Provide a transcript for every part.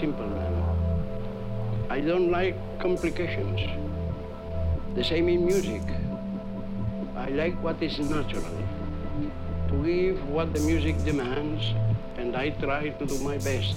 Simple man. I don't like complications. The same in music. I like what is natural. To give what the music demands, and I try to do my best.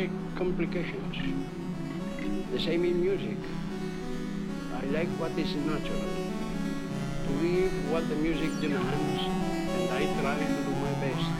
like complications. The same in music. I like what is natural. To give what the music demands, and I try to do my best.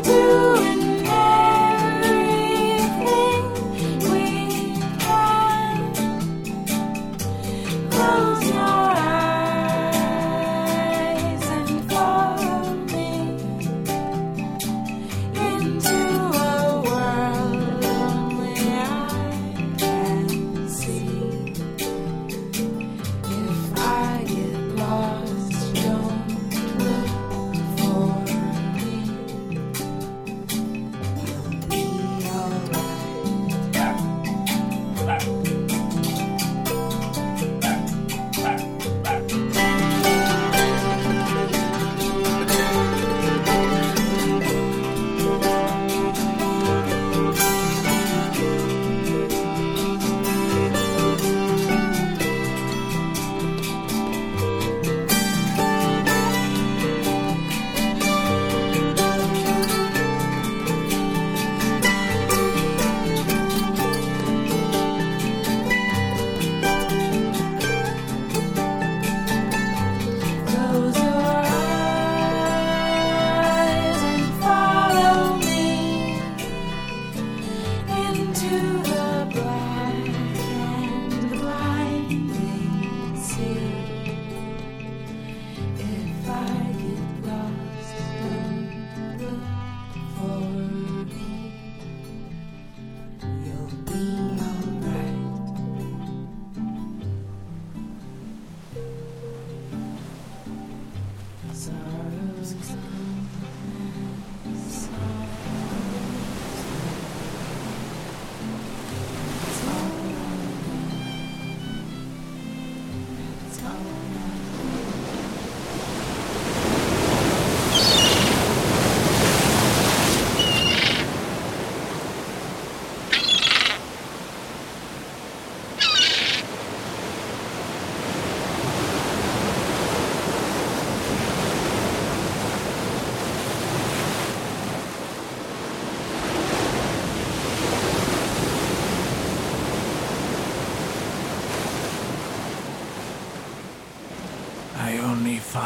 do.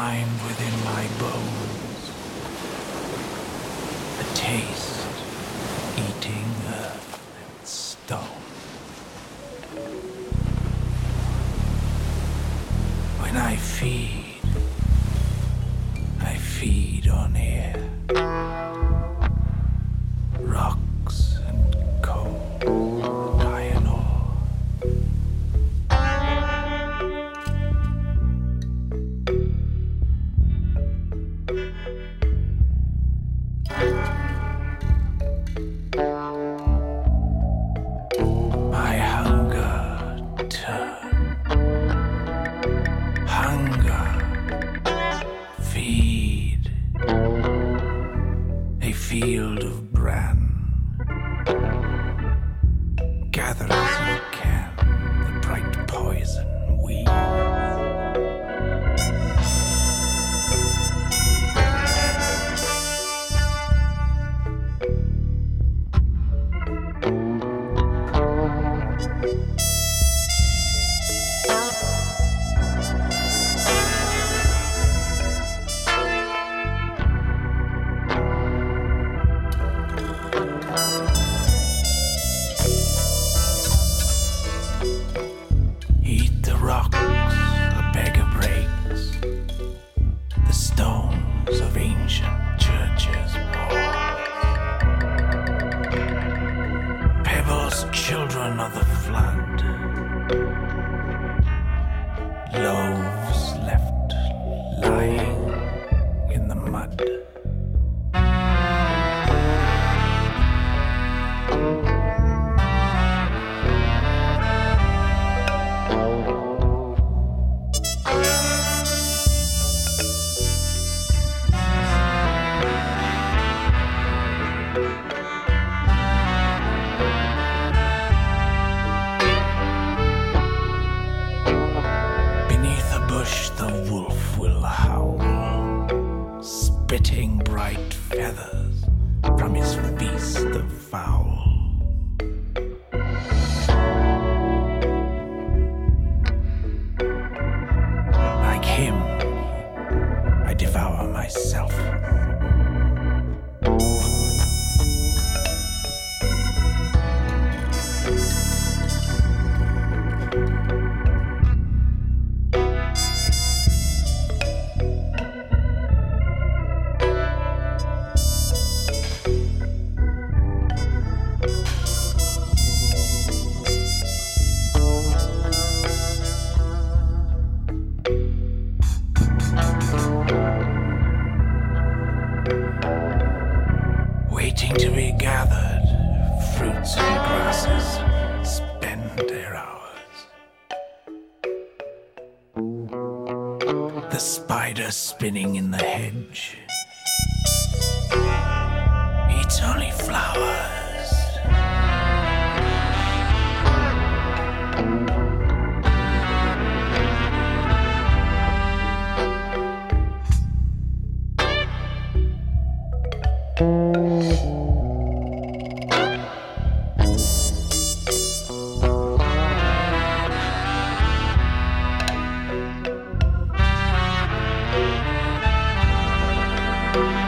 When bush the wolf will howl, spitting bright feathers from his beast of foul. Bye.